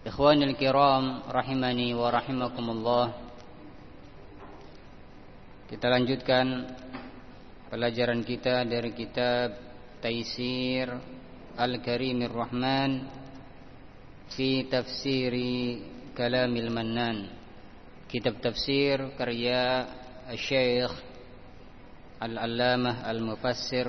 Ikhwanil kiram rahimani wa rahimakumullah. Kita lanjutkan pelajaran kita dari kitab Taisir Al-Karimir Rahman fi tafsiri Kalamil Mannan. Kitab tafsir karya Syekh Al-Allamah Al-Mufassir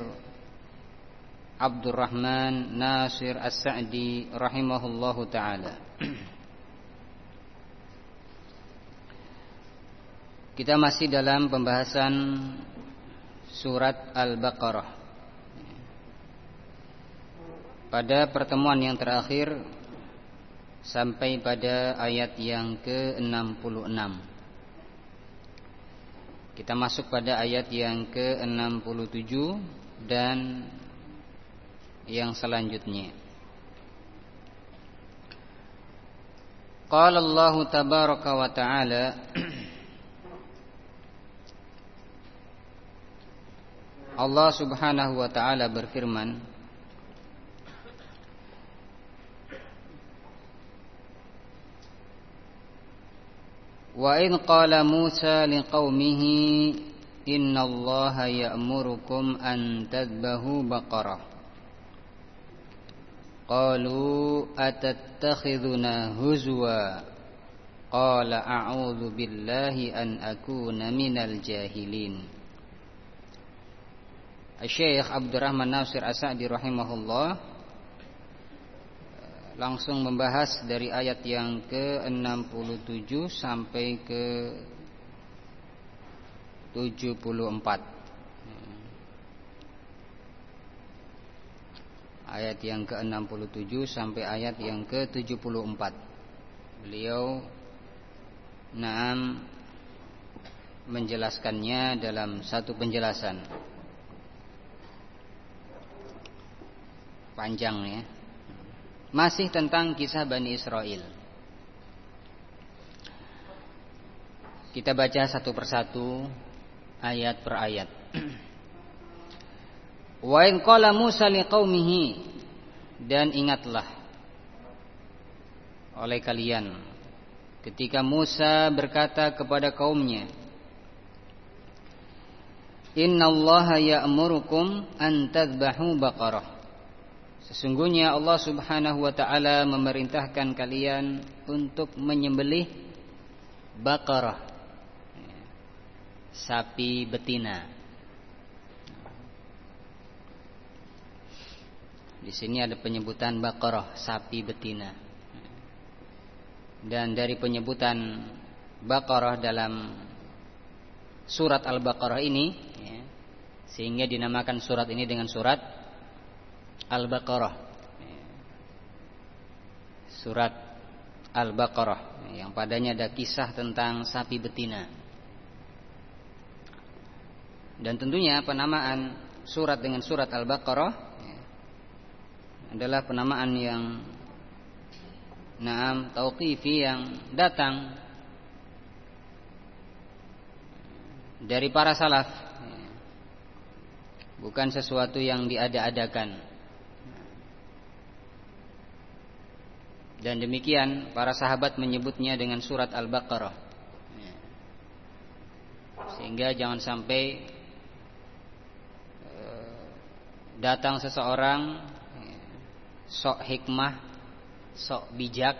Abdurrahman Nasir As-Sa'di rahimahullahu taala Kita masih dalam pembahasan surat Al-Baqarah. Pada pertemuan yang terakhir sampai pada ayat yang ke-66. Kita masuk pada ayat yang ke-67 dan yang selanjutnya. Allah tabaraka wa ta'ala Allah Subhanahu wa taala berfirman Wa in qala Musa liqaumihi innallaha ya'murukum an tadbahu baqarah Qalu atattakhidhuna huzwa. Qala a'udzu billahi an akuna minal jahilin. Syekh Abdurrahman Nasir As-Sa'di rahimahullah langsung membahas dari ayat yang ke-67 sampai ke 74 ayat yang ke-67 sampai ayat yang ke-74. Beliau naam menjelaskannya dalam satu penjelasan. Panjang ya. Masih tentang kisah Bani Israel. Kita baca satu persatu ayat per ayat. Wa in qala Musa liqaumihi. Dan ingatlah oleh kalian ketika Musa berkata kepada kaumnya Innallaha ya'murukum an tadhbahu baqarah. Sesungguhnya Allah Subhanahu wa taala memerintahkan kalian untuk menyembelih baqarah sapi betina Di sini ada penyebutan Baqarah, sapi betina. Dan dari penyebutan Baqarah dalam surat Al-Baqarah ini ya, sehingga dinamakan surat ini dengan surat Al-Baqarah. Surat Al-Baqarah yang padanya ada kisah tentang sapi betina. Dan tentunya penamaan surat dengan surat Al-Baqarah adalah penamaan yang naam tauqifi yang datang dari para salaf. Bukan sesuatu yang diada-adakan. Dan demikian para sahabat menyebutnya dengan surat Al-Baqarah. Sehingga jangan sampai eh, datang seseorang sok hikmah, sok bijak.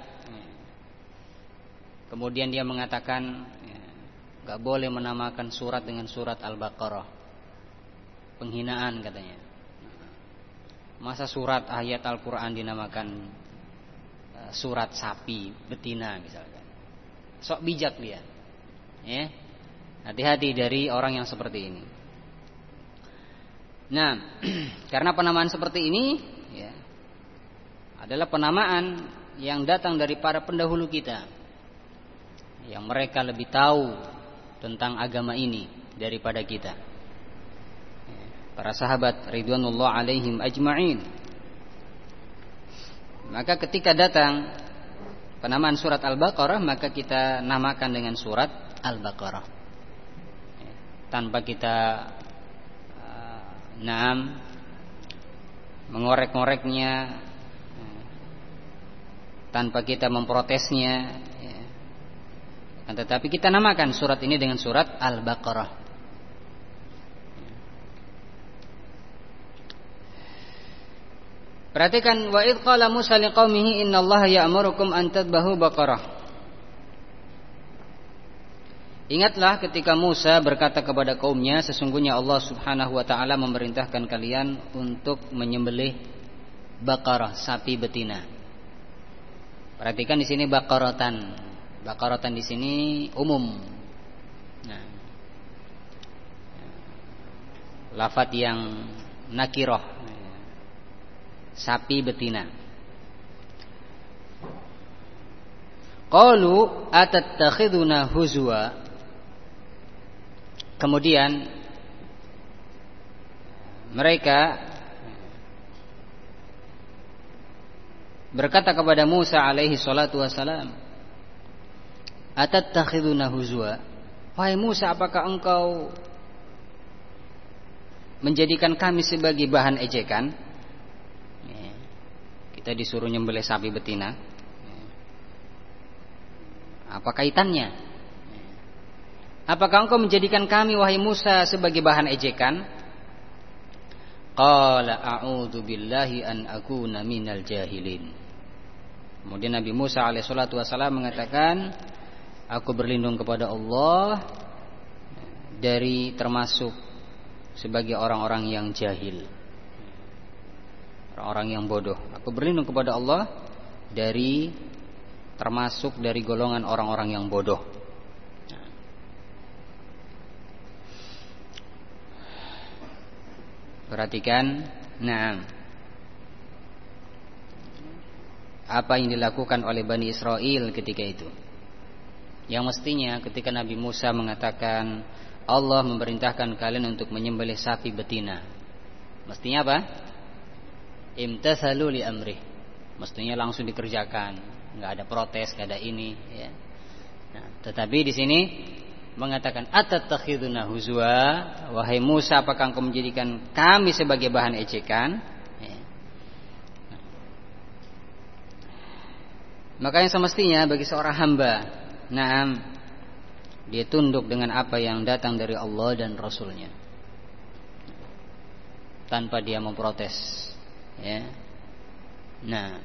Kemudian dia mengatakan nggak boleh menamakan surat dengan surat Al-Baqarah. Penghinaan katanya. Masa surat ayat Al-Qur'an dinamakan eh, surat sapi betina misalkan. Sok bijak dia. Ya. Hati-hati dari orang yang seperti ini. Nah, karena penamaan seperti ini adalah penamaan yang datang dari para pendahulu kita yang mereka lebih tahu tentang agama ini daripada kita. Para sahabat ridwanullah alaihim ajma'in. Maka ketika datang penamaan surat Al-Baqarah maka kita namakan dengan surat Al-Baqarah. Tanpa kita uh, naam mengorek-ngoreknya tanpa kita memprotesnya ya. tetapi kita namakan surat ini dengan surat Al-Baqarah Perhatikan wa id qala Musa liqaumihi innallaha ya'murukum an tadbahu baqarah. Ingatlah ketika Musa berkata kepada kaumnya sesungguhnya Allah Subhanahu wa taala memerintahkan kalian untuk menyembelih baqarah sapi betina. Perhatikan di sini bakaratan. Bakaratan di sini umum. Nah. Lafat yang nakiroh. Sapi betina. Qalu atattakhiduna huzwa. Kemudian mereka berkata kepada Musa alaihi salatu wasalam Atattakhiduna huzwa Wahai Musa apakah engkau menjadikan kami sebagai bahan ejekan ya. kita disuruh nyembelih sapi betina ya. apa kaitannya ya. apakah engkau menjadikan kami wahai Musa sebagai bahan ejekan Qala a'udzu billahi an akuna minal jahilin Kemudian Nabi Musa alaihissalatu wassalam mengatakan, aku berlindung kepada Allah dari termasuk sebagai orang-orang yang jahil. Orang-orang yang bodoh. Aku berlindung kepada Allah dari termasuk dari golongan orang-orang yang bodoh. Perhatikan, nah apa yang dilakukan oleh Bani Israel ketika itu. Yang mestinya ketika Nabi Musa mengatakan Allah memerintahkan kalian untuk menyembelih sapi betina. Mestinya apa? Imtathalu li amrih. Mestinya langsung dikerjakan, nggak ada protes, nggak ada ini, ya. Nah, tetapi di sini mengatakan atattakhiduna huzwa wahai Musa apakah engkau menjadikan kami sebagai bahan ejekan Maka yang semestinya bagi seorang hamba, naam, dia tunduk dengan apa yang datang dari Allah dan Rasulnya, tanpa dia memprotes, ya. Nah,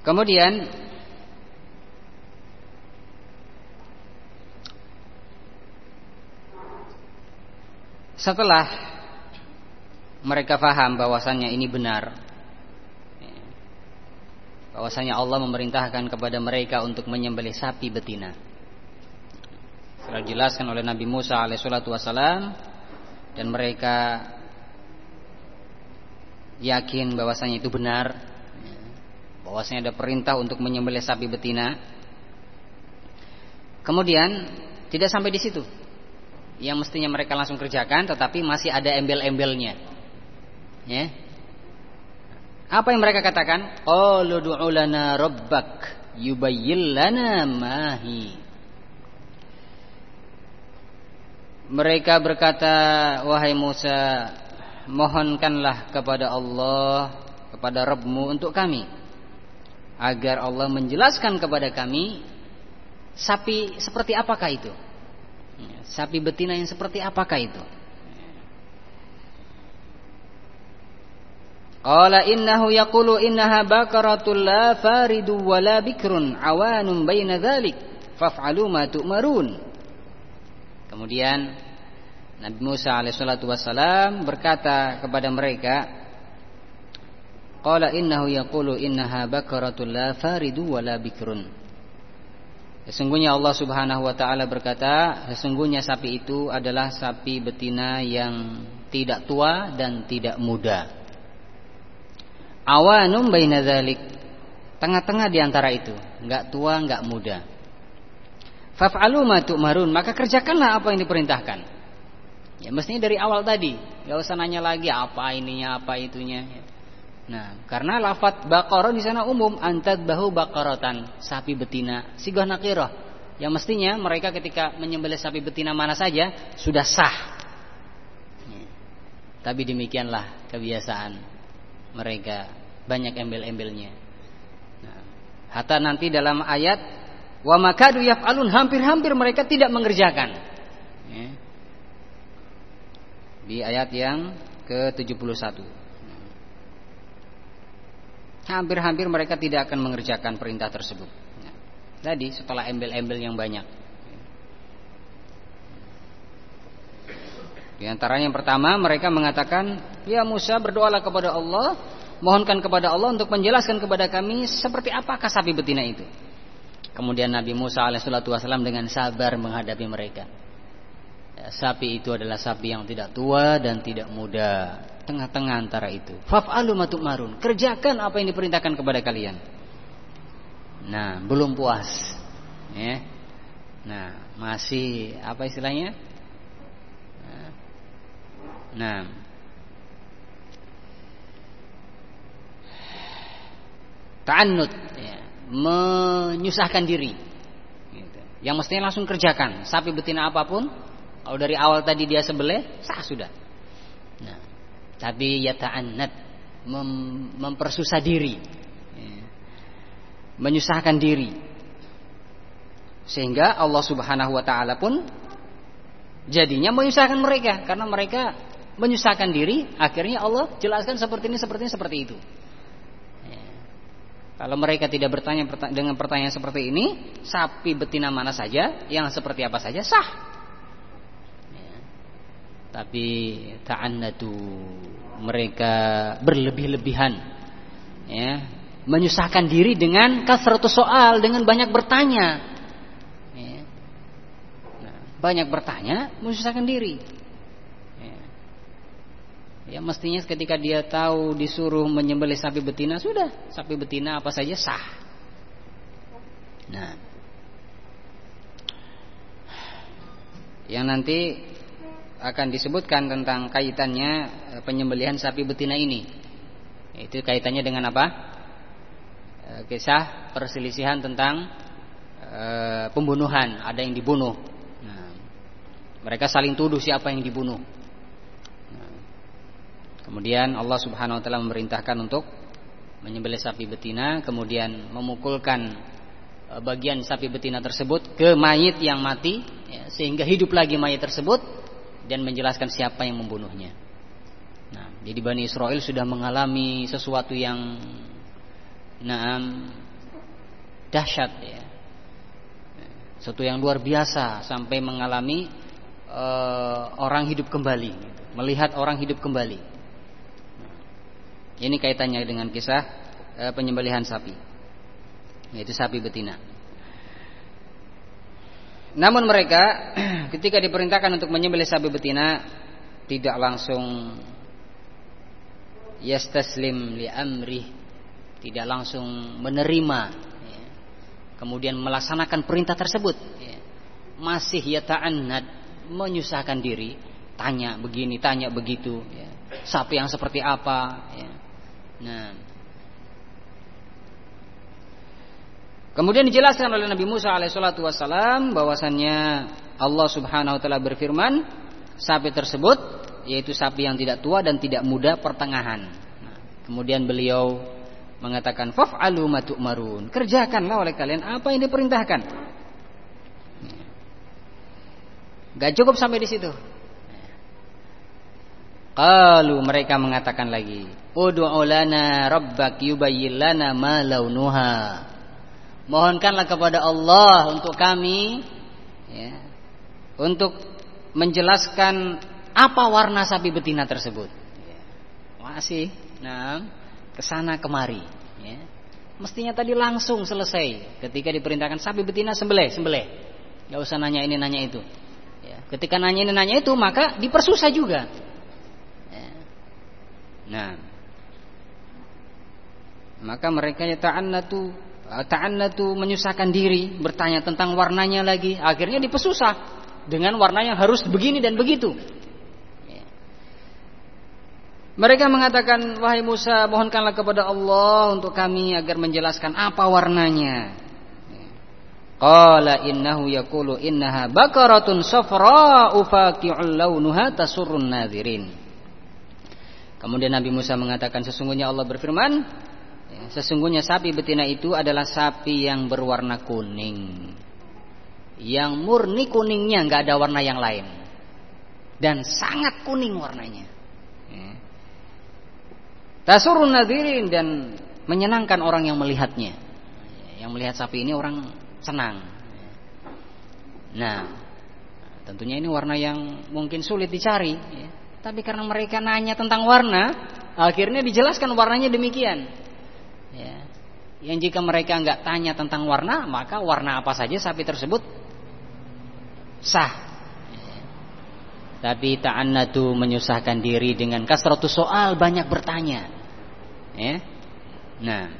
kemudian Setelah mereka faham bahwasannya ini benar, bahwasanya Allah memerintahkan kepada mereka untuk menyembelih sapi betina. Setelah dijelaskan oleh Nabi Musa alaihissalatu wassalam dan mereka yakin bahwasanya itu benar, bahwasanya ada perintah untuk menyembelih sapi betina. Kemudian tidak sampai di situ yang mestinya mereka langsung kerjakan tetapi masih ada embel-embelnya. Ya. Apa yang mereka katakan? Qalu du'u lana rabbak yubayyin lana mahi. Mereka berkata, wahai Musa, mohonkanlah kepada Allah, kepada Rabbmu untuk kami agar Allah menjelaskan kepada kami sapi seperti apakah itu Sapi betina yang seperti apakah itu? Qala innahu yaqulu innaha bakaratul la faridu wa la bikrun awanun baina dhalik faf'alu ma tu'marun. Kemudian Nabi Musa alaihissalatu wassalam berkata kepada mereka Qala innahu yaqulu innaha bakaratul la faridu wa la bikrun Sesungguhnya Allah Subhanahu wa taala berkata, sesungguhnya sapi itu adalah sapi betina yang tidak tua dan tidak muda. Awanum baina dzalik. Tengah-tengah di antara itu, enggak tua, enggak muda. Faf'alu ma tu'marun, maka kerjakanlah apa yang diperintahkan. Ya mestinya dari awal tadi, enggak usah nanya lagi apa ininya, apa itunya. Nah, karena lafat baqarah di sana umum antad bahu baqaratan, sapi betina, sigah nakirah. Yang mestinya mereka ketika menyembelih sapi betina mana saja sudah sah. Tapi demikianlah kebiasaan mereka banyak embel-embelnya. Nah, hatta nanti dalam ayat wa makadu yaf'alun hampir-hampir mereka tidak mengerjakan. Di ayat yang ke-71. Hampir-hampir mereka tidak akan mengerjakan perintah tersebut. Tadi setelah embel-embel yang banyak. Di antaranya yang pertama mereka mengatakan, "Ya Musa, berdoalah kepada Allah, mohonkan kepada Allah untuk menjelaskan kepada kami seperti apakah sapi betina itu." Kemudian Nabi Musa alaihissalam dengan sabar menghadapi mereka. Ya, sapi itu adalah sapi yang tidak tua dan tidak muda tengah-tengah antara itu. Faf'alu matuk marun. Kerjakan apa yang diperintahkan kepada kalian. Nah, belum puas. Ya. Nah, masih apa istilahnya? Nah. Ta'annud ya. menyusahkan diri. Gitu. Yang mestinya langsung kerjakan, sapi betina apa pun, kalau dari awal tadi dia sebeleh, sah sudah. Tapi yata'annat mem mempersusah diri. Ya. menyusahkan diri. Sehingga Allah Subhanahu wa taala pun jadinya menyusahkan mereka. Karena mereka menyusahkan diri akhirnya Allah jelaskan seperti ini seperti ini seperti itu. Ya. kalau mereka tidak bertanya dengan pertanyaan seperti ini sapi betina mana saja yang seperti apa saja sah tapi ta'annatu mereka berlebih-lebihan ya menyusahkan diri dengan kasratus soal dengan banyak bertanya ya. nah, banyak bertanya menyusahkan diri ya. ya mestinya ketika dia tahu disuruh menyembelih sapi betina sudah sapi betina apa saja sah nah yang nanti akan disebutkan tentang kaitannya eh, penyembelihan sapi betina ini. Itu kaitannya dengan apa? Eh, kisah perselisihan tentang e, pembunuhan, ada yang dibunuh. Nah, mereka saling tuduh siapa yang dibunuh. Nah, kemudian Allah Subhanahu wa taala memerintahkan untuk menyembelih sapi betina, kemudian memukulkan bagian sapi betina tersebut ke mayit yang mati ya, sehingga hidup lagi mayit tersebut dan menjelaskan siapa yang membunuhnya. Nah, jadi Bani Israel sudah mengalami sesuatu yang naam dahsyat ya. Sesuatu yang luar biasa sampai mengalami uh, orang hidup kembali, melihat orang hidup kembali. Nah, ini kaitannya dengan kisah uh, penyembelihan sapi, yaitu sapi betina. Namun mereka ketika diperintahkan untuk menyembelih sapi betina tidak langsung yastaslim li amri, tidak langsung menerima ya. kemudian melaksanakan perintah tersebut ya. masih yata'annad menyusahkan diri tanya begini tanya begitu ya. sapi yang seperti apa nah Kemudian dijelaskan oleh Nabi Musa alaihissalatu wassalam bahwasannya Allah subhanahu wa ta'ala berfirman sapi tersebut yaitu sapi yang tidak tua dan tidak muda pertengahan. Nah, kemudian beliau mengatakan faf'alu ma tu'marun. Kerjakanlah oleh kalian apa yang diperintahkan. Gak cukup sampai di situ. Kalau mereka mengatakan lagi, Ud'u lana rabbak yubayyin lana ma launuha. Mohonkanlah kepada Allah untuk kami ya, untuk menjelaskan apa warna sapi betina tersebut. Ya, masih, nah, ke sana kemari. Ya. Mestinya tadi langsung selesai ketika diperintahkan sapi betina sembelih, sembelih. Gak usah nanya ini nanya itu. Ya, ketika nanya ini nanya itu maka dipersusah juga. Ya. Nah, maka mereka ya ta'annatu ta'annatu menyusahkan diri, bertanya tentang warnanya lagi, akhirnya dipersusah dengan warna yang harus begini dan begitu. Mereka mengatakan, wahai Musa, mohonkanlah kepada Allah untuk kami agar menjelaskan apa warnanya. Qala innahu yaqulu innaha bakaratun safra'u faqi'ul launuha tasurrun nadhirin. Kemudian Nabi Musa mengatakan sesungguhnya Allah berfirman, sesungguhnya sapi betina itu adalah sapi yang berwarna kuning. Yang murni kuningnya nggak ada warna yang lain. Dan sangat kuning warnanya. Tasurun nadirin dan menyenangkan orang yang melihatnya. Yang melihat sapi ini orang senang. Nah, tentunya ini warna yang mungkin sulit dicari. Ya. Tapi karena mereka nanya tentang warna, akhirnya dijelaskan warnanya demikian. Ya. Yang jika mereka nggak tanya tentang warna, maka warna apa saja sapi tersebut sah tapi ta'annatu menyusahkan diri dengan kasratu soal banyak bertanya. Ya. Nah.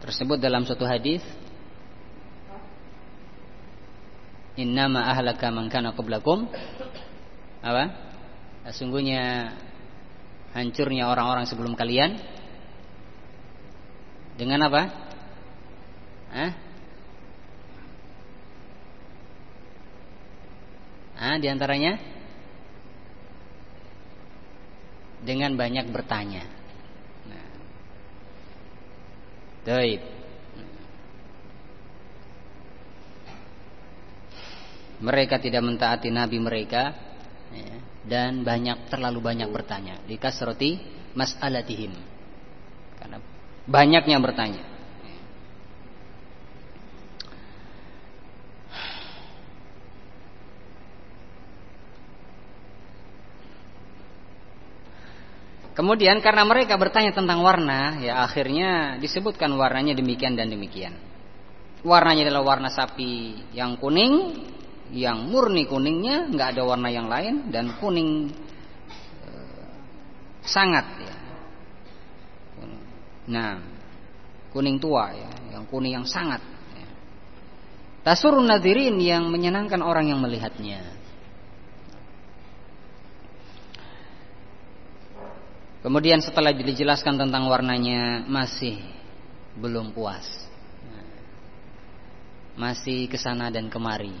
Tersebut dalam suatu hadis Innama ahlaka man kana qablakum apa? Sesungguhnya hancurnya orang-orang sebelum kalian dengan apa? Hah? Ah, di antaranya dengan banyak bertanya. Nah. Mereka tidak mentaati nabi mereka ya, dan banyak terlalu banyak bertanya. Di kasroti mas'alatihim. Karena banyaknya bertanya. Kemudian karena mereka bertanya tentang warna, ya akhirnya disebutkan warnanya demikian dan demikian. Warnanya adalah warna sapi yang kuning, yang murni kuningnya, nggak ada warna yang lain dan kuning e, sangat ya. Nah, kuning tua ya, yang kuning yang sangat. Ya. Tasurun nadirin yang menyenangkan orang yang melihatnya. Kemudian setelah dijelaskan tentang warnanya masih belum puas. Masih ke sana dan kemari.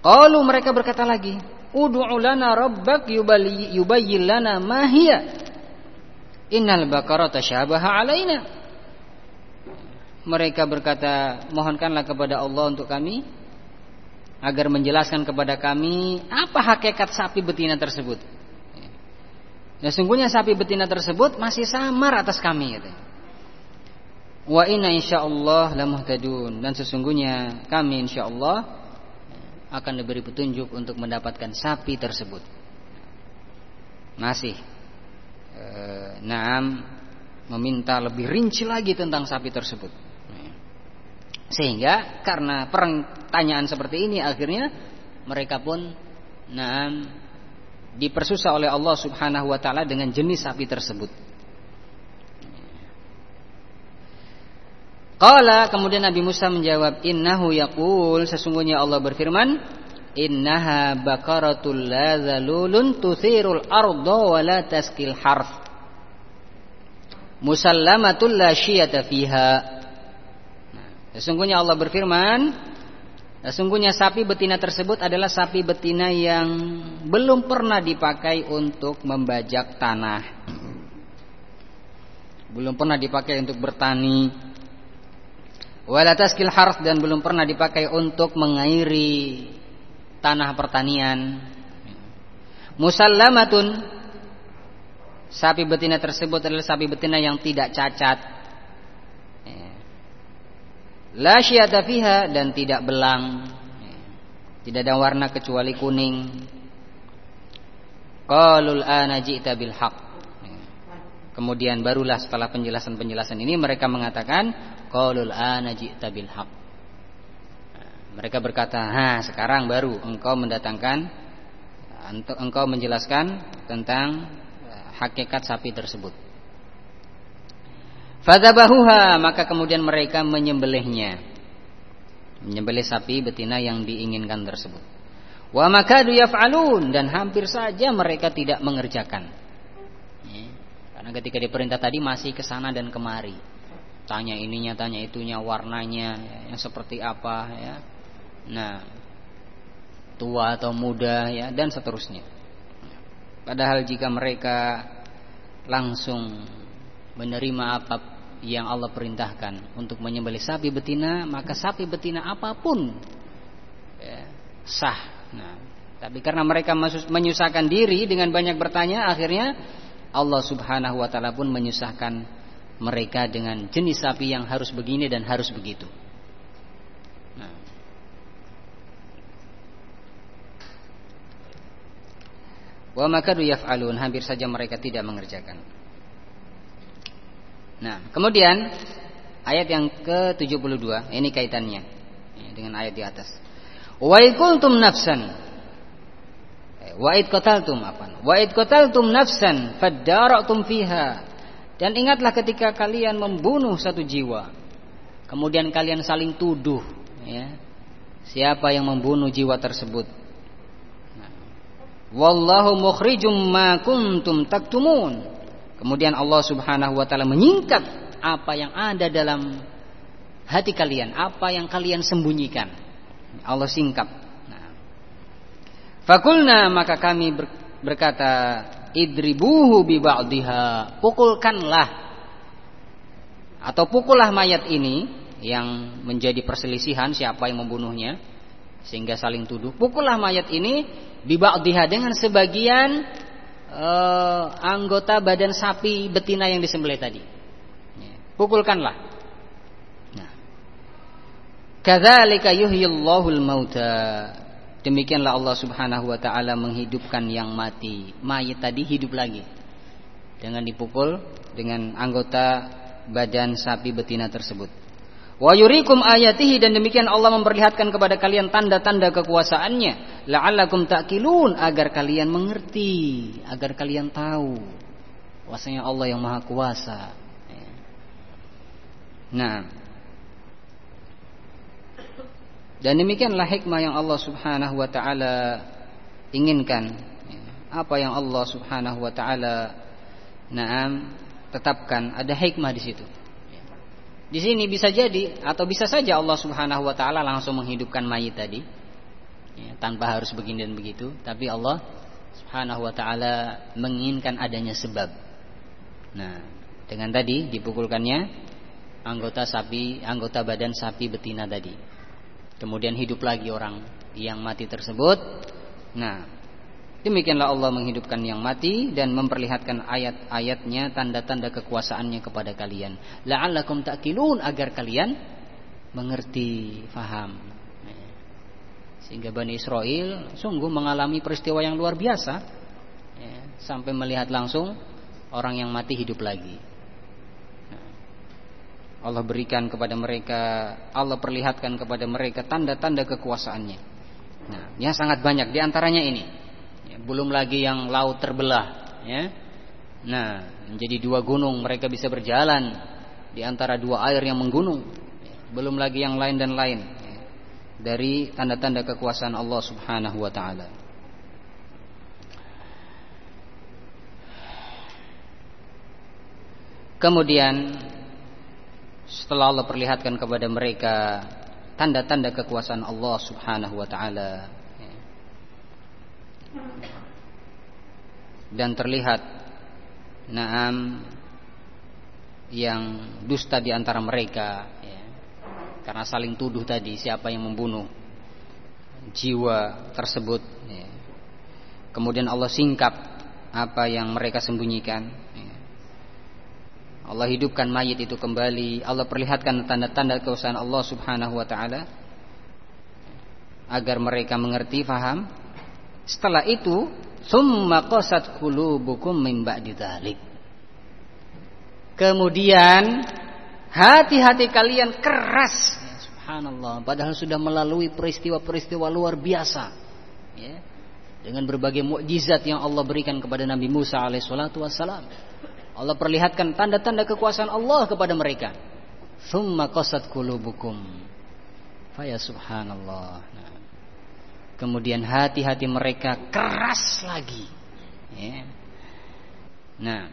Kalau mereka berkata lagi, "Ud'u lana rabbak yubayyin lana ma hiya." Innal baqara tashabaha alaina. Mereka berkata, "Mohonkanlah kepada Allah untuk kami agar menjelaskan kepada kami apa hakikat sapi betina tersebut." Ya sungguhnya sapi betina tersebut masih samar atas kami gitu. Wa inna insyaallah lamuhtadun dan sesungguhnya kami insyaallah akan diberi petunjuk untuk mendapatkan sapi tersebut. Masih e, Naam meminta lebih rinci lagi tentang sapi tersebut. Sehingga karena pertanyaan seperti ini akhirnya mereka pun Naam dipersusah oleh Allah Subhanahu wa taala dengan jenis sapi tersebut. Qala kemudian Nabi Musa menjawab innahu yaqul sesungguhnya Allah berfirman innaha bakaratul la zalulun tuthirul arda wa la taskil harf musallamatul la syiyata fiha sesungguhnya Allah berfirman Nah, sungguhnya sapi betina tersebut adalah sapi betina yang belum pernah dipakai untuk membajak tanah. Belum pernah dipakai untuk bertani. Walataskil harf dan belum pernah dipakai untuk mengairi tanah pertanian. Musallamatun sapi betina tersebut adalah sapi betina yang tidak cacat La syiyata fiha dan tidak belang. Tidak ada warna kecuali kuning. qalul ana ji'ta bil kemudian barulah setelah penjelasan-penjelasan ini mereka mengatakan qalul ana ji'ta bil haq mereka berkata ha sekarang baru engkau mendatangkan engkau menjelaskan tentang eh, hakikat sapi tersebut Fadabahuha maka kemudian mereka menyembelihnya. Menyembelih sapi betina yang diinginkan tersebut. Wa makadu yaf'alun dan hampir saja mereka tidak mengerjakan. Karena ketika diperintah tadi masih ke sana dan kemari. Tanya ininya, tanya itunya, warnanya ya, yang seperti apa ya. Nah, tua atau muda ya dan seterusnya. Padahal jika mereka langsung menerima apa yang Allah perintahkan untuk menyembelih sapi betina, maka sapi betina apa pun ya, sah. Nah, tapi karena mereka menyusahkan diri dengan banyak bertanya, akhirnya Allah Subhanahu wa taala pun menyusahkan mereka dengan jenis sapi yang harus begini dan harus begitu. Nah. Wa makadu yaf'alun hampir saja mereka tidak mengerjakan. Nah, kemudian ayat yang ke-72 ini kaitannya ya, dengan ayat di atas. Wa ikuntum nafsan eh, wa id qataltum apa? Wa id qataltum nafsan fadara'tum fiha. Dan ingatlah ketika kalian membunuh satu jiwa. Kemudian kalian saling tuduh ya. Siapa yang membunuh jiwa tersebut? Nah. Wallahu mukhrijum ma kuntum taktumun. Kemudian Allah Subhanahu wa taala menyingkap apa yang ada dalam hati kalian, apa yang kalian sembunyikan. Allah singkap. Nah. Fakulna maka kami berkata idribuhu bi ba'dihha. Pukulkanlah atau pukullah mayat ini yang menjadi perselisihan siapa yang membunuhnya sehingga saling tuduh. Pukullah mayat ini bi ba'dihha dengan sebagian uh, anggota badan sapi betina yang disembelih tadi. Ya, pukulkanlah. Nah. Kadzalika mauta. Demikianlah Allah Subhanahu wa taala menghidupkan yang mati. Mayit tadi hidup lagi. Dengan dipukul dengan anggota badan sapi betina tersebut. Wa yurikum ayatihi dan demikian Allah memperlihatkan kepada kalian tanda-tanda kekuasaannya. La'allakum ta'kilun agar kalian mengerti, agar kalian tahu kuasanya Allah yang maha kuasa. Nah, dan demikianlah hikmah yang Allah Subhanahu wa taala inginkan. Apa yang Allah Subhanahu wa taala naam tetapkan ada hikmah di situ. Di sini bisa jadi atau bisa saja Allah Subhanahu wa taala langsung menghidupkan mayit tadi. Ya, tanpa harus begini dan begitu, tapi Allah Subhanahu wa taala menginginkan adanya sebab. Nah, dengan tadi dipukulkannya anggota sapi, anggota badan sapi betina tadi. Kemudian hidup lagi orang yang mati tersebut. Nah, Demikianlah Allah menghidupkan yang mati dan memperlihatkan ayat-ayatnya, tanda-tanda kekuasaannya kepada kalian. La'allakum ta'kilun agar kalian mengerti, faham. Sehingga Bani Israel sungguh mengalami peristiwa yang luar biasa. Ya, sampai melihat langsung orang yang mati hidup lagi. Allah berikan kepada mereka, Allah perlihatkan kepada mereka tanda-tanda kekuasaannya. Nah, yang sangat banyak. Di antaranya ini. Belum lagi yang laut terbelah ya. Nah menjadi dua gunung mereka bisa berjalan di antara dua air yang menggunung. Belum lagi yang lain dan lain dari tanda-tanda kekuasaan Allah Subhanahu wa taala. Kemudian setelah Allah perlihatkan kepada mereka tanda-tanda kekuasaan Allah Subhanahu wa taala dan terlihat naam yang dusta di antara mereka ya. karena saling tuduh tadi siapa yang membunuh jiwa tersebut ya. kemudian Allah singkap apa yang mereka sembunyikan. Allah hidupkan mayit itu kembali Allah perlihatkan tanda-tanda kekuasaan Allah subhanahu wa ta'ala agar mereka mengerti, faham setelah itu Summa qasat qulubukum min ba'di dzalik. Kemudian hati-hati kalian keras. Ya, subhanallah, padahal sudah melalui peristiwa-peristiwa luar biasa. Ya. Dengan berbagai mukjizat yang Allah berikan kepada Nabi Musa alaihissalatu wassalam. Allah perlihatkan tanda-tanda kekuasaan Allah kepada mereka. Thumma qasat qulubukum. Faya subhanallah. Nah. Kemudian hati-hati mereka keras lagi. Ya. Nah,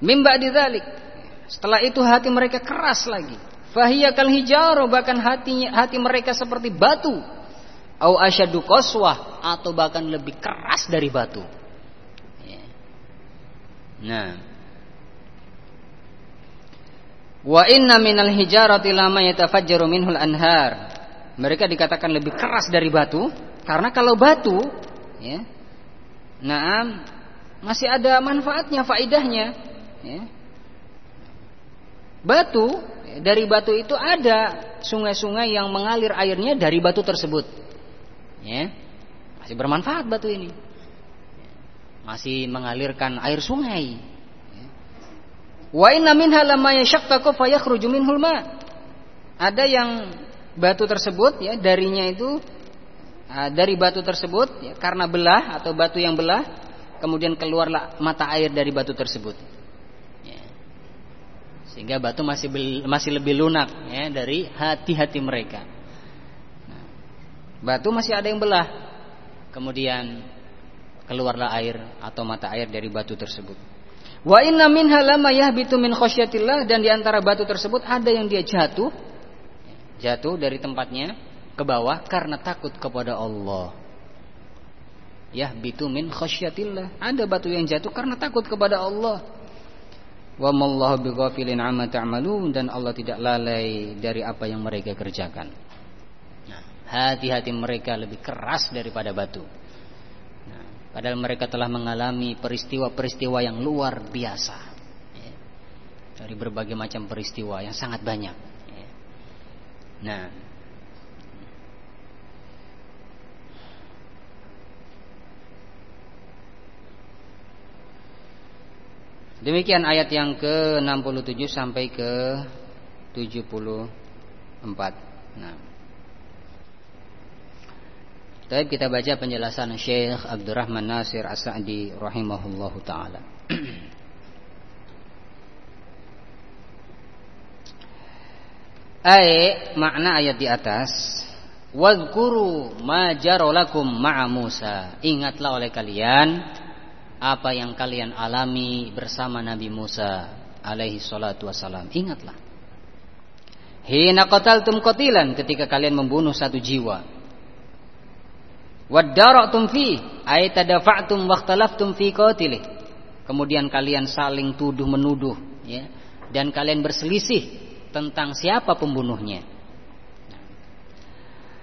Mimba dzalik. Setelah itu hati mereka keras lagi. Fahiyya kal hijaro bahkan hatinya hati mereka seperti batu. Au asyadu qaswah atau bahkan lebih keras dari batu. Nah. Wa inna minal hijarati lama yatafajjaru minhul anhar. Mereka dikatakan lebih keras dari batu karena kalau batu ya. Nah, masih ada manfaatnya, faidahnya ya. Batu dari batu itu ada sungai-sungai yang mengalir airnya dari batu tersebut. Ya. Masih bermanfaat batu ini. Masih mengalirkan air sungai. Ya. Wa inna minha lamma yashaqqaqu fayakhruju minhul ma. Ada yang batu tersebut ya darinya itu ah, dari batu tersebut ya, karena belah atau batu yang belah kemudian keluarlah mata air dari batu tersebut sehingga batu masih masih lebih lunak ya dari hati-hati mereka. Nah, batu masih ada yang belah, kemudian keluarlah air atau mata air dari batu tersebut. Wa inna minha lama yahbitu min dan di antara batu tersebut ada yang dia jatuh jatuh dari tempatnya ke bawah karena takut kepada Allah. Yahbitu min khasyatillah. Ada batu yang jatuh karena takut kepada Allah wa mallahu bighafilin amma ta'malun dan Allah tidak lalai dari apa yang mereka kerjakan. Nah, hati-hati mereka lebih keras daripada batu. Padahal mereka telah mengalami peristiwa-peristiwa yang luar biasa. Ya, dari berbagai macam peristiwa yang sangat banyak. Ya. Nah, Demikian ayat yang ke-67 sampai ke 74. Nah. Baik kita baca penjelasan Syekh Abdurrahman Nasir As-Sa'di rahimahullahu taala. Ay makna ayat di atas Wadhkuru ma jarolakum ma'a Musa Ingatlah oleh kalian apa yang kalian alami bersama Nabi Musa alaihi salatu wasalam. Ingatlah. Hina qataltum qatilan ketika kalian membunuh satu jiwa. Fi ay tadafa'tum wakhtalaftum fi qatilih. Kemudian kalian saling tuduh menuduh ya dan kalian berselisih tentang siapa pembunuhnya.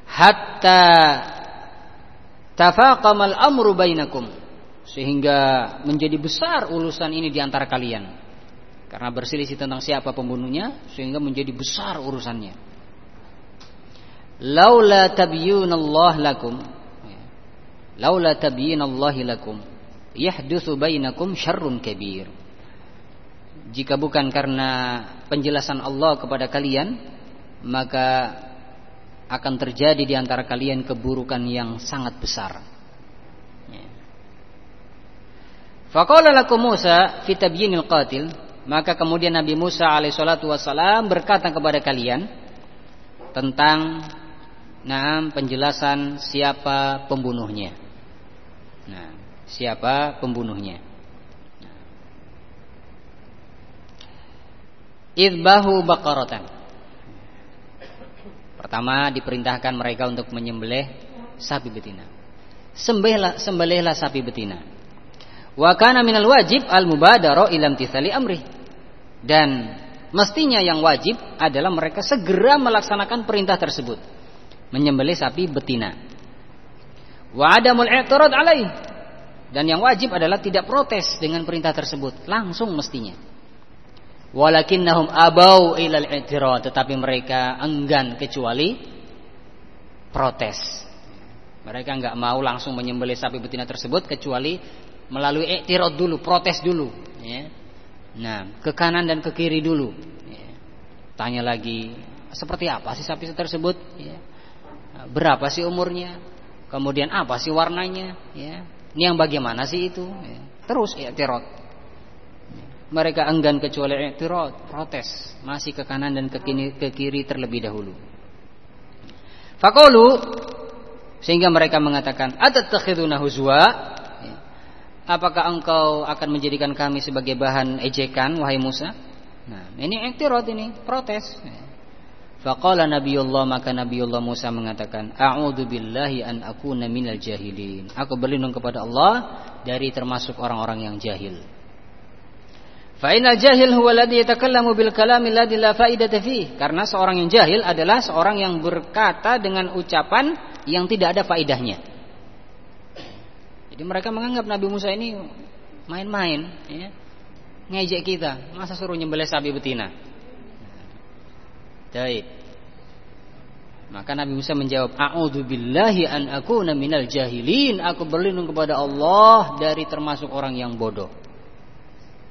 Hatta tafaqamal amru bainakum sehingga menjadi besar urusan ini di antara kalian karena berselisih tentang siapa pembunuhnya sehingga menjadi besar urusannya laula tabyinallah lakum laula tabyinallahi lakum yahdutsu bainakum syarrun kabir. Jika bukan karena penjelasan Allah kepada kalian maka akan terjadi di antara kalian keburukan yang sangat besar. Faqala lakum Musa fi tabyinil qatil, maka kemudian Nabi Musa alaihissalatu wassalam berkata kepada kalian tentang nah penjelasan siapa pembunuhnya. Siapa pembunuhnya? Idbahu baqaratan. Pertama diperintahkan mereka untuk menyembelih sapi betina. Sembelihlah sembelihlah sapi betina. Wa kana minal wajib al mubadaro ilam tisali amri. Dan mestinya yang wajib adalah mereka segera melaksanakan perintah tersebut. Menyembelih sapi betina. Wa adamul i'tirad. Dan yang wajib adalah tidak protes dengan perintah tersebut, langsung mestinya. Walakinnahum abau ilal i'tirad, tetapi mereka enggan kecuali protes. Mereka nggak mau langsung menyembelih sapi betina tersebut kecuali melalui iktirad dulu, protes dulu. Ya. Nah, ke kanan dan ke kiri dulu. Ya. Tanya lagi, seperti apa sih sapi tersebut? Ya. Berapa sih umurnya? Kemudian apa sih warnanya? Ya. Ini yang bagaimana sih itu? Ya. Terus iktirad. Mereka enggan kecuali iktirad, protes, masih ke kanan dan ke kiri, ke kiri terlebih dahulu. Fakolu sehingga mereka mengatakan atattakhiduna huzwa Apakah engkau akan menjadikan kami sebagai bahan ejekan wahai Musa? Nah, ini iktirad ini, protes. Faqala Nabiullah maka Nabiullah Musa mengatakan, "A'udzu billahi an akuna minal jahilin." Aku berlindung kepada Allah dari termasuk orang-orang yang jahil. Fa inal jahil huwa alladhi yatakallamu bil kalami alladhi la faidata fih. Karena seorang yang jahil adalah seorang yang berkata dengan ucapan yang tidak ada faidahnya. Jadi mereka menganggap Nabi Musa ini main-main, ya. ngejek kita, masa suruh nyembelih sapi betina. Baik. Maka Nabi Musa menjawab, "A'udzu billahi an akuna minal jahilin." Aku berlindung kepada Allah dari termasuk orang yang bodoh.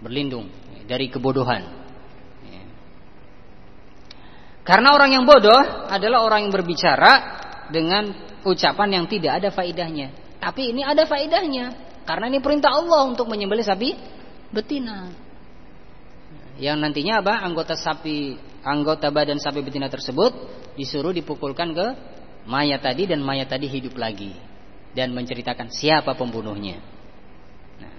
Berlindung dari kebodohan. Ya. Karena orang yang bodoh adalah orang yang berbicara dengan ucapan yang tidak ada faidahnya. Tapi ini ada faedahnya karena ini perintah Allah untuk menyembelih sapi betina. Yang nantinya apa? Anggota sapi, anggota badan sapi betina tersebut disuruh dipukulkan ke mayat tadi dan mayat tadi hidup lagi dan menceritakan siapa pembunuhnya. Nah.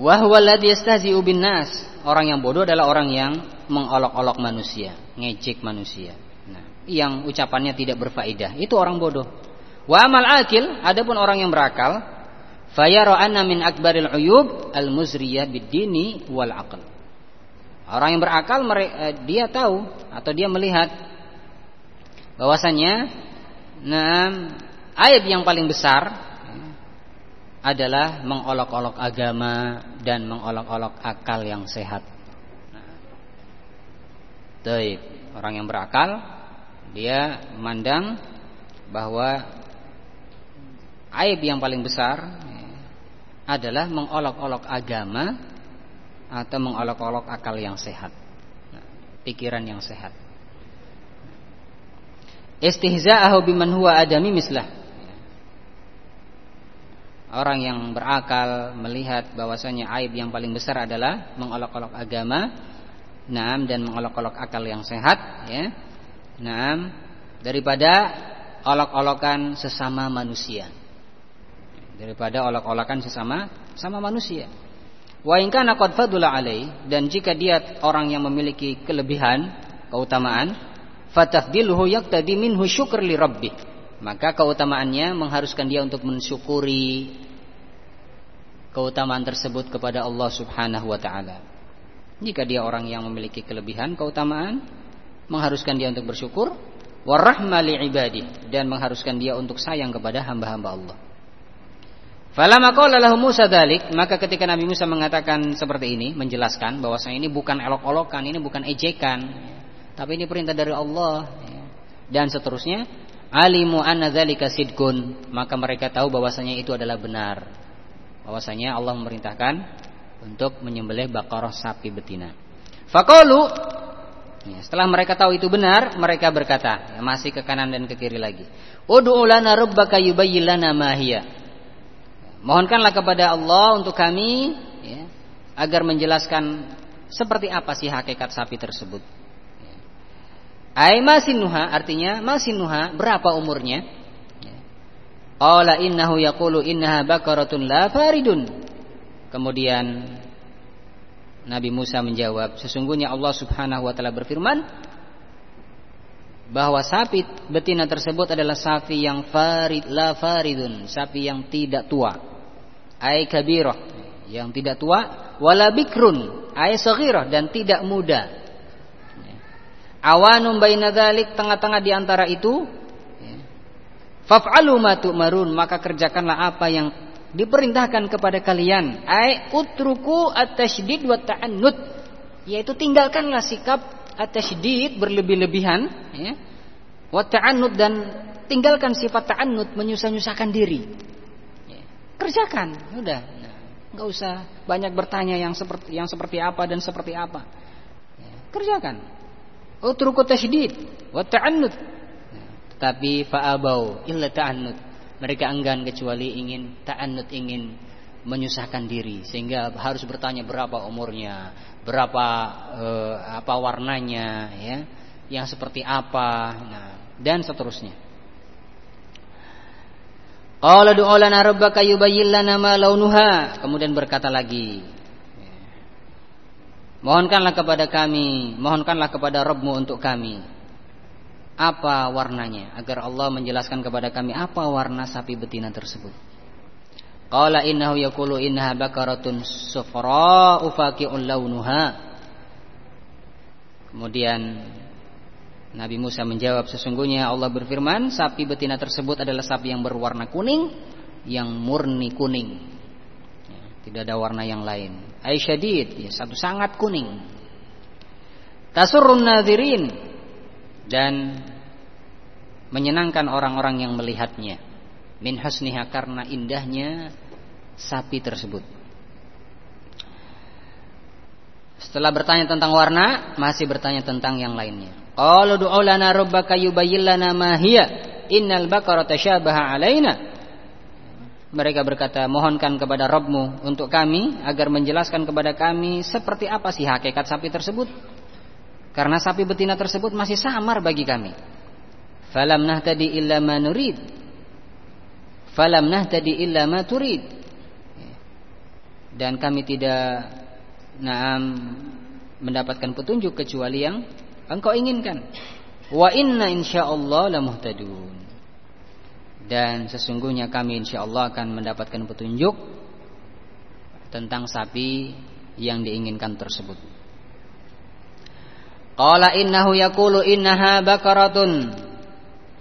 Wahwaladhi nas. Orang yang bodoh adalah orang yang mengolok-olok manusia, ngejek manusia yang ucapannya tidak berfaedah. Itu orang bodoh. Wa amal akil, adapun orang yang berakal, fayara anna min akbaril uyub al muzriyah bid-dini wal aql. Orang yang berakal eh, dia tahu atau dia melihat bahwasanya nah aib yang paling besar adalah mengolok-olok agama dan mengolok-olok akal yang sehat. Nah, orang yang berakal dia memandang bahwa aib yang paling besar adalah mengolok-olok agama atau mengolok-olok akal yang sehat, pikiran yang sehat. Istihza'ahu biman huwa adami mislah. Orang yang berakal melihat bahwasanya aib yang paling besar adalah mengolok-olok agama, naam dan mengolok-olok akal yang sehat, ya Nah, daripada olok-olokan sesama manusia. Daripada olok-olokan sesama sama manusia. Wa in kana qad fadula alai dan jika dia orang yang memiliki kelebihan, keutamaan, fatafdiluhu yaqtadi minhu syukr li rabbih. Maka keutamaannya mengharuskan dia untuk mensyukuri keutamaan tersebut kepada Allah Subhanahu wa taala. Jika dia orang yang memiliki kelebihan, keutamaan, mengharuskan dia untuk bersyukur warahma ibadi dan mengharuskan dia untuk sayang kepada hamba-hamba Allah. Musa dalik, maka ketika Nabi Musa mengatakan seperti ini, menjelaskan bahwasanya ini bukan elok-olokan, ini bukan ejekan, tapi ini perintah dari Allah dan seterusnya, alimu dzalika sidqun, maka mereka tahu bahwasanya itu adalah benar. Bahwasanya Allah memerintahkan untuk menyembelih bakarah sapi betina. Faqalu Ya, setelah mereka tahu itu benar, mereka berkata, ya, masih ke kanan dan ke kiri lagi. Ud'u lana rabbaka yubayyin lana ma. Mohonkanlah kepada Allah untuk kami ya, agar menjelaskan seperti apa sih hakikat sapi tersebut. Ya. Ai masinuha artinya masinuha berapa umurnya? Ya. Qala innahu yaqulu innaha bakaratun la faridun. Kemudian Nabi Musa menjawab, sesungguhnya Allah Subhanahu wa taala berfirman bahwa sapi betina tersebut adalah sapi yang farid la faridun, sapi yang tidak tua. Ai kabirah, yang tidak tua, wala bikrun, ai saghirah dan tidak muda. Awanum baina dzalik tengah-tengah di antara itu Faf'alu ma tu'marun maka kerjakanlah apa yang diperintahkan kepada kalian ai utruku at-tasydid wa ta'annud yaitu tinggalkanlah sikap at-tasydid berlebih-lebihan ya Wa ta'annud dan tinggalkan sifat ta'annud menyusah-nyusahkan diri. Kerjakan, udah. Nggak usah banyak bertanya yang seperti yang seperti apa dan seperti apa. Kerjakan. Utruku tasydid wa ta'annud. Tetapi fa'abau illa ta'annud. Mereka enggan kecuali ingin ta'annud ingin menyusahkan diri sehingga harus bertanya berapa umurnya, berapa eh, apa warnanya ya, yang seperti apa. Nah, dan seterusnya. Qala du'a lana rabbaka yubayyin launuha. Kemudian berkata lagi, Mohonkanlah kepada kami, mohonkanlah kepada Rabbmu untuk kami. Apa warnanya agar Allah menjelaskan kepada kami apa warna sapi betina tersebut. Qala innahu yaqulu innaha bakaratun faqi'un launuha. Kemudian Nabi Musa menjawab sesungguhnya Allah berfirman sapi betina tersebut adalah sapi yang berwarna kuning yang murni kuning. Ya, tidak ada warna yang lain. Aisyadid, ya, satu sangat kuning. Tasurrun nadirin dan menyenangkan orang-orang yang melihatnya. Min husniha karena indahnya sapi tersebut. Setelah bertanya tentang warna, masih bertanya tentang yang lainnya. Qalu du'u lana rabbaka yubayyin lana ma hiya. Innal baqara tasyabaha alaina. Mereka berkata, mohonkan kepada Rabbmu untuk kami agar menjelaskan kepada kami seperti apa sih hakikat sapi tersebut. Karena sapi betina tersebut masih samar bagi kami. Falam nahtadi illa ma nurid. Falam nahtadi illa ma turid. Dan kami tidak naam mendapatkan petunjuk kecuali yang engkau inginkan. Wa inna insyaallah lamuhtadun. Dan sesungguhnya kami insyaallah akan mendapatkan petunjuk tentang sapi yang diinginkan tersebut. Qala innahu yaqulu innaha bakaratun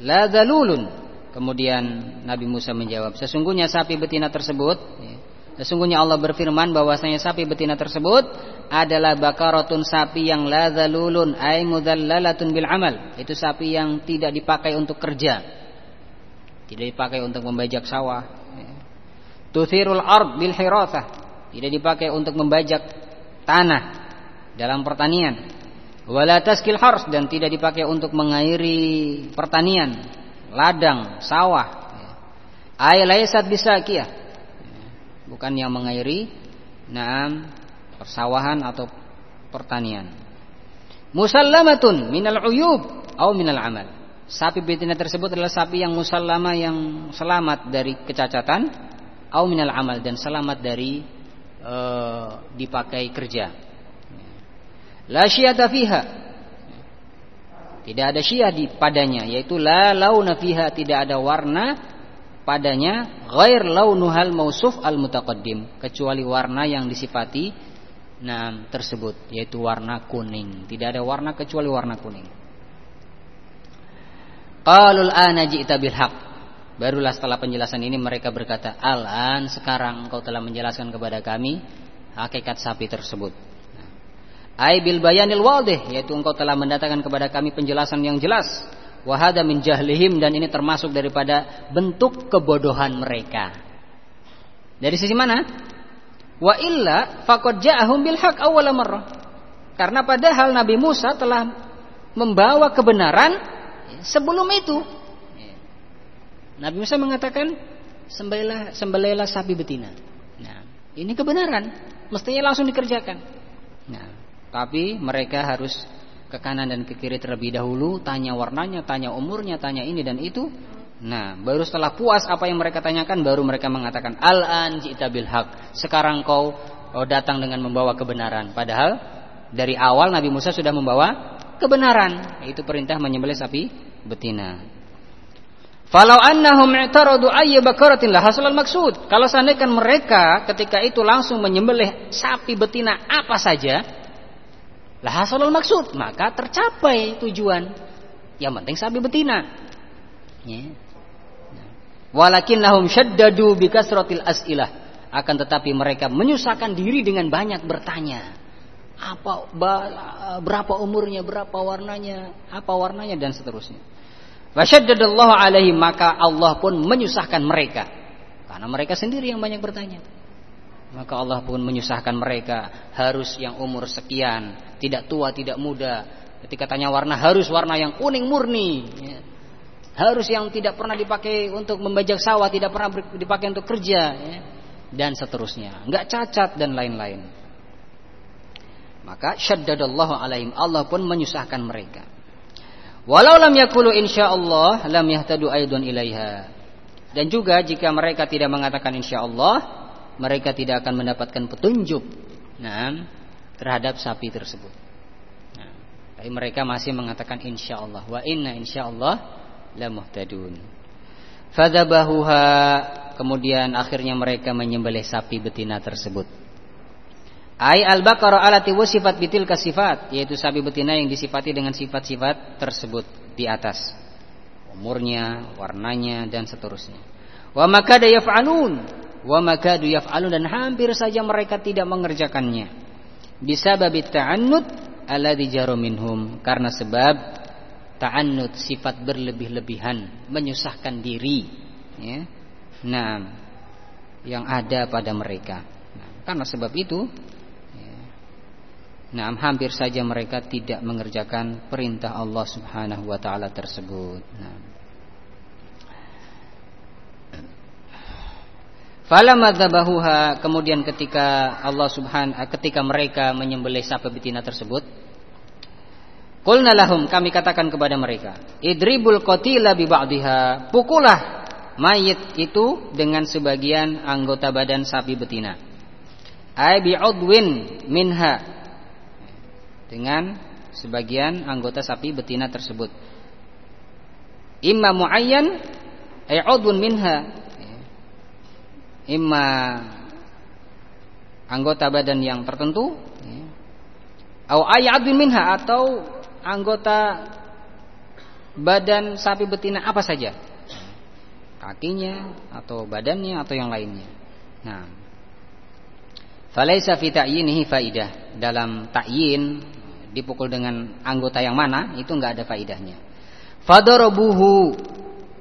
la dzalulun. Kemudian Nabi Musa menjawab, sesungguhnya sapi betina tersebut ya, Sesungguhnya Allah berfirman bahwasanya sapi betina tersebut adalah bakaratun sapi yang la zalulun ay mudzallalatun bil amal. Itu sapi yang tidak dipakai untuk kerja. Tidak dipakai untuk membajak sawah. Tuthirul ard bil hirathah. Tidak dipakai untuk membajak tanah dalam pertanian. Wala taskil hars dan tidak dipakai untuk mengairi pertanian, ladang, sawah. Ay laysat bisakiyah bukan yang mengairi naam persawahan atau pertanian. Musallamatun minal uyub atau minal amal. Sapi betina tersebut adalah sapi yang musallama yang selamat dari kecacatan atau minal amal dan selamat dari e, dipakai kerja. La syiyata fiha. Tidak ada syiah di padanya yaitu la launa fiha tidak ada warna padanya ghair launuhal mausuf al mutaqaddim kecuali warna yang disifati nah tersebut yaitu warna kuning. Tidak ada warna kecuali warna kuning. Qalul ana ji'ta haq barulah setelah penjelasan ini mereka berkata al-an sekarang engkau telah menjelaskan kepada kami hakikat sapi tersebut. Ai bil bayanil wadih yaitu engkau telah mendatangkan kepada kami penjelasan yang jelas. Wahada min jahlihim dan ini termasuk daripada bentuk kebodohan mereka. Dari sisi mana? Wa illa faqad ja'ahum bil haq awwala marrah. Karena padahal Nabi Musa telah membawa kebenaran sebelum itu. Nabi Musa mengatakan sembelihlah sembelihlah sapi betina. Nah, ini kebenaran, mestinya langsung dikerjakan. Nah, tapi mereka harus ke kanan dan ke kiri terlebih dahulu, tanya warnanya, tanya umurnya, tanya ini dan itu. Nah, baru setelah puas apa yang mereka tanyakan, baru mereka mengatakan al-an ji'ta haq. Sekarang kau oh, datang dengan membawa kebenaran. Padahal dari awal Nabi Musa sudah membawa kebenaran, yaitu perintah menyembelih sapi betina. Falau annahum i'taradu ayya bakaratin la hasalal maksud. Kalau seandainya mereka ketika itu langsung menyembelih sapi betina apa saja, lah hasalul maksud, maka tercapai tujuan. Yang penting sapi betina. Ya. Walakinnahum syaddadu bikasratil as'ilah. Akan tetapi mereka menyusahkan diri dengan banyak bertanya. Apa berapa umurnya, berapa warnanya, apa warnanya dan seterusnya. Wasyaddadallahu alaihi maka Allah pun menyusahkan mereka karena mereka sendiri yang banyak bertanya. Maka Allah pun menyusahkan mereka harus yang umur sekian, tidak tua, tidak muda. Ketika tanya warna harus warna yang kuning murni. Ya. Harus yang tidak pernah dipakai untuk membajak sawah, tidak pernah dipakai untuk kerja, ya. dan seterusnya. Enggak cacat dan lain-lain. Maka syaddadallahu alaihim Allah pun menyusahkan mereka. Walau lam yakulu insyaallah lam yahtadu aidun ilaiha. Dan juga jika mereka tidak mengatakan insyaallah mereka tidak akan mendapatkan petunjuk nah, terhadap sapi tersebut. Nah, tapi mereka masih mengatakan insya Allah wa inna insya Allah la muhtadun. Fadabahuha kemudian akhirnya mereka menyembelih sapi betina tersebut. Ai al-baqarah alati wasifat bitil kasifat yaitu sapi betina yang disifati dengan sifat-sifat tersebut di atas. Umurnya, warnanya dan seterusnya. Wa makada yaf'alun wa makadu yaf'alun dan hampir saja mereka tidak mengerjakannya bisa babi ta'annud alladhi jaru minhum karena sebab ta'annud sifat berlebih-lebihan menyusahkan diri ya. Nah yang ada pada mereka. Nah, karena sebab itu ya, nah hampir saja mereka tidak mengerjakan perintah Allah Subhanahu wa taala tersebut. Nah. Falamma dzabahuha kemudian ketika Allah Subhanahu ketika mereka menyembelih sapi betina tersebut Qulna lahum kami katakan kepada mereka idribul qatila bi ba'dihha pukulah mayit itu dengan sebagian anggota badan sapi betina. Ay bi udwin minha. Dengan sebagian anggota sapi betina tersebut. Imma muayyan ay udwun minha. Imma anggota badan yang tertentu. Atau ayat minha atau anggota badan sapi betina apa saja? Kakinya atau badannya atau yang lainnya. Nah falaisa fi ta'yinihi faidah. Dalam ta'yin dipukul dengan anggota yang mana itu enggak ada faidahnya. Fadarabuhu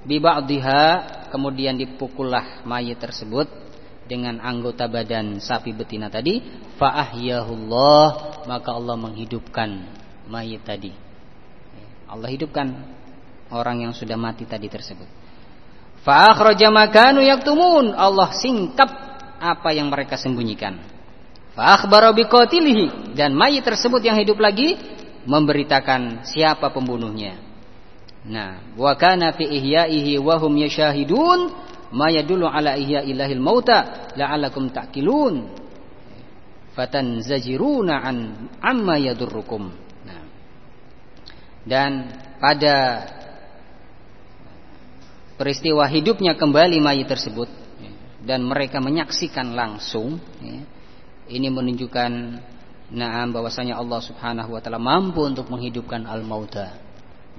bi ba'dihha kemudian dipukullah mayit tersebut dengan anggota badan sapi betina tadi fa'ahyahullah maka Allah menghidupkan mayit tadi. Allah hidupkan orang yang sudah mati tadi tersebut. Fa'akhraja makanu yaktumun. Allah singkap apa yang mereka sembunyikan. Fa'akhbara dan mayit tersebut yang hidup lagi memberitakan siapa pembunuhnya. Nah, wa kana fi ihya'ihi wa hum yashahidun ma yadullu ala ihya ilahil mauta la'allakum ta'qilun. Fatanzajiruna an amma yadurrukum. Dan pada peristiwa hidupnya kembali mayit tersebut dan mereka menyaksikan langsung ya, ini menunjukkan Naam bahwasanya Allah Subhanahu wa taala mampu untuk menghidupkan al-mauta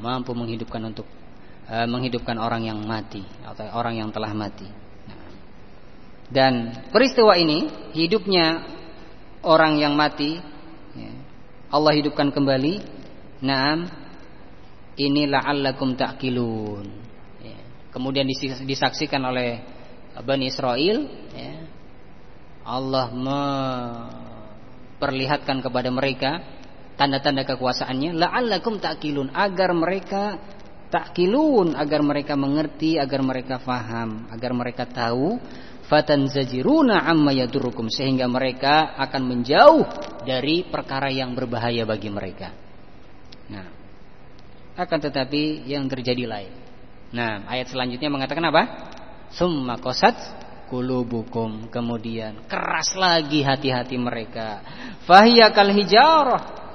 mampu menghidupkan untuk uh, menghidupkan orang yang mati atau orang yang telah mati. Dan peristiwa ini hidupnya orang yang mati ya, Allah hidupkan kembali. Naam ini la'allakum ta'qilun. Ya. Kemudian disaksikan oleh Bani Israel ya. Allah memperlihatkan kepada mereka tanda-tanda kekuasaannya la'allakum ta'qilun agar mereka ta'qilun agar mereka mengerti agar mereka faham agar mereka tahu fatanzajiruna amma yadurukum sehingga mereka akan menjauh dari perkara yang berbahaya bagi mereka nah akan tetapi yang terjadi lain. Nah ayat selanjutnya mengatakan apa? Summa qasat kulubukum kemudian keras lagi hati-hati mereka. Fahiyakal hijarah.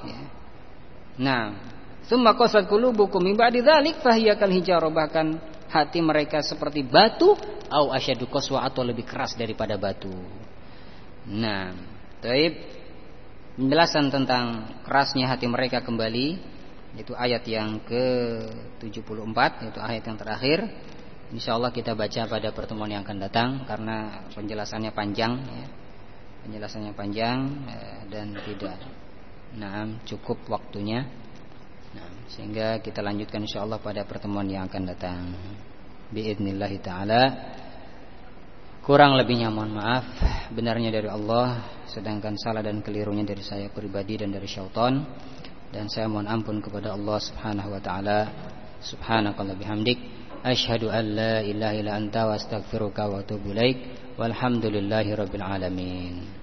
Nah, summa qasat qulubukum min ba'di dzalik fahiya kal hijarah. Bahkan hati mereka seperti batu au asyadu qaswa atau lebih keras daripada batu. Nah, taib. Penjelasan tentang kerasnya hati mereka kembali itu ayat yang ke-74 yaitu ayat yang terakhir. Insyaallah kita baca pada pertemuan yang akan datang karena penjelasannya panjang ya. Penjelasannya panjang eh, dan tidak Nah, cukup waktunya. Nah, sehingga kita lanjutkan insyaallah pada pertemuan yang akan datang. Biidznillah taala. Kurang lebihnya mohon maaf Benarnya dari Allah Sedangkan salah dan kelirunya dari saya pribadi dan dari syaitan Dan saya mohon ampun kepada Allah subhanahu wa ta'ala. Subhanakallah bihamdik. Ashadu an la ilaha illa anta wa astagfiruka wa atubu ilaik. Walhamdulillahi rabbil alamin